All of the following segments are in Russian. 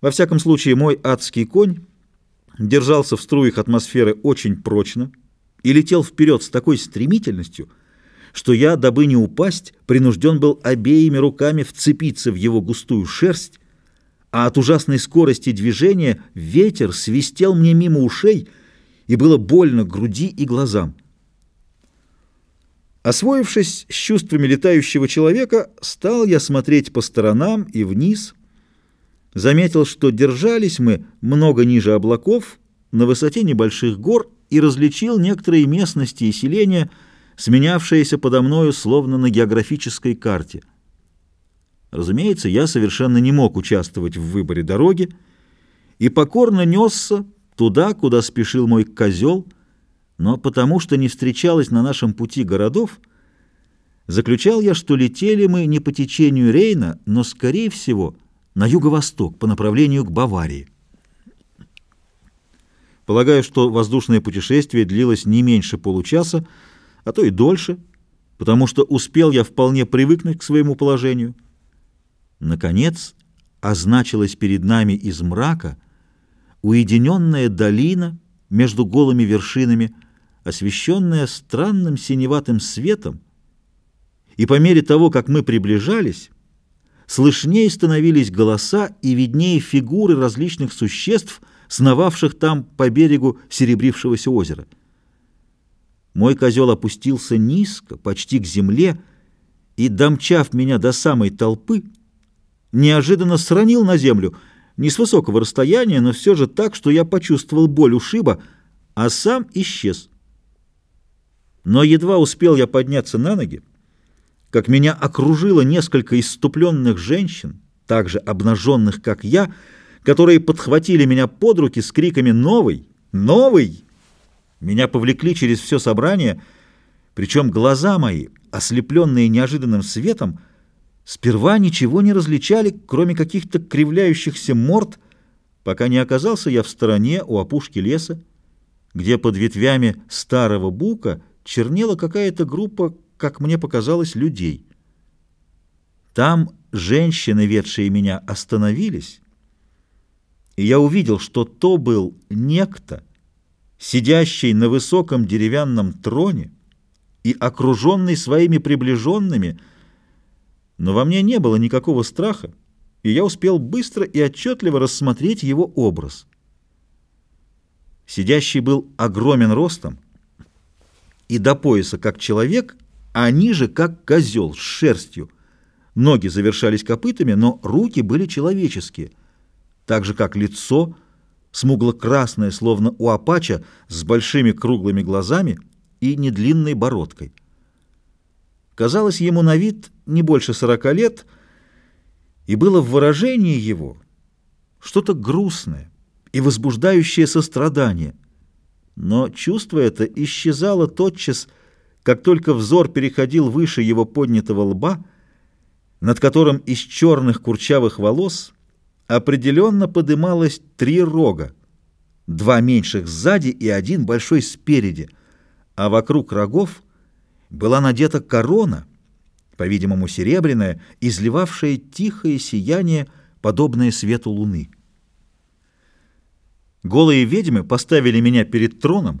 Во всяком случае, мой адский конь держался в струях атмосферы очень прочно и летел вперед с такой стремительностью, что я, дабы не упасть, принужден был обеими руками вцепиться в его густую шерсть, а от ужасной скорости движения ветер свистел мне мимо ушей, и было больно груди и глазам. Освоившись с чувствами летающего человека, стал я смотреть по сторонам и вниз. Заметил, что держались мы много ниже облаков, на высоте небольших гор, и различил некоторые местности и селения, сменявшиеся подо мною словно на географической карте. Разумеется, я совершенно не мог участвовать в выборе дороги и покорно несся туда, куда спешил мой козел — но потому что не встречалось на нашем пути городов, заключал я, что летели мы не по течению Рейна, но, скорее всего, на юго-восток, по направлению к Баварии. Полагаю, что воздушное путешествие длилось не меньше получаса, а то и дольше, потому что успел я вполне привыкнуть к своему положению. Наконец, означилась перед нами из мрака уединенная долина между голыми вершинами, освещенная странным синеватым светом, и по мере того, как мы приближались, слышнее становились голоса и виднее фигуры различных существ, сновавших там по берегу серебрившегося озера. Мой козел опустился низко, почти к земле, и, домчав меня до самой толпы, неожиданно сранил на землю, не с высокого расстояния, но все же так, что я почувствовал боль ушиба, а сам исчез. Но едва успел я подняться на ноги, как меня окружило несколько иступленных женщин, также обнаженных, как я, которые подхватили меня под руки с криками «Новый! Новый!». Меня повлекли через все собрание, причем глаза мои, ослепленные неожиданным светом, сперва ничего не различали, кроме каких-то кривляющихся морд, пока не оказался я в стороне у опушки леса, где под ветвями старого бука чернела какая-то группа, как мне показалось, людей. Там женщины, ведшие меня, остановились, и я увидел, что то был некто, сидящий на высоком деревянном троне и окруженный своими приближенными, но во мне не было никакого страха, и я успел быстро и отчетливо рассмотреть его образ. Сидящий был огромен ростом, и до пояса как человек, а ниже как козел с шерстью. Ноги завершались копытами, но руки были человеческие, так же как лицо, смугло-красное, словно у апача, с большими круглыми глазами и недлинной бородкой. Казалось ему на вид не больше сорока лет, и было в выражении его что-то грустное и возбуждающее сострадание — но чувство это исчезало тотчас, как только взор переходил выше его поднятого лба, над которым из черных курчавых волос определенно подымалось три рога, два меньших сзади и один большой спереди, а вокруг рогов была надета корона, по-видимому серебряная, изливавшая тихое сияние, подобное свету луны. Голые ведьмы поставили меня перед троном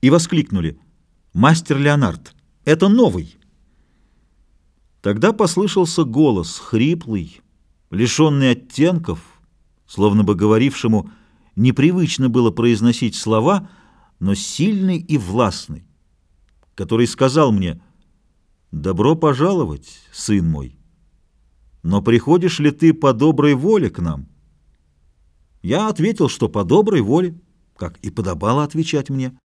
и воскликнули «Мастер Леонард, это новый!» Тогда послышался голос, хриплый, лишенный оттенков, словно бы говорившему непривычно было произносить слова, но сильный и властный, который сказал мне «Добро пожаловать, сын мой, но приходишь ли ты по доброй воле к нам?» Я ответил, что по доброй воле, как и подобало отвечать мне.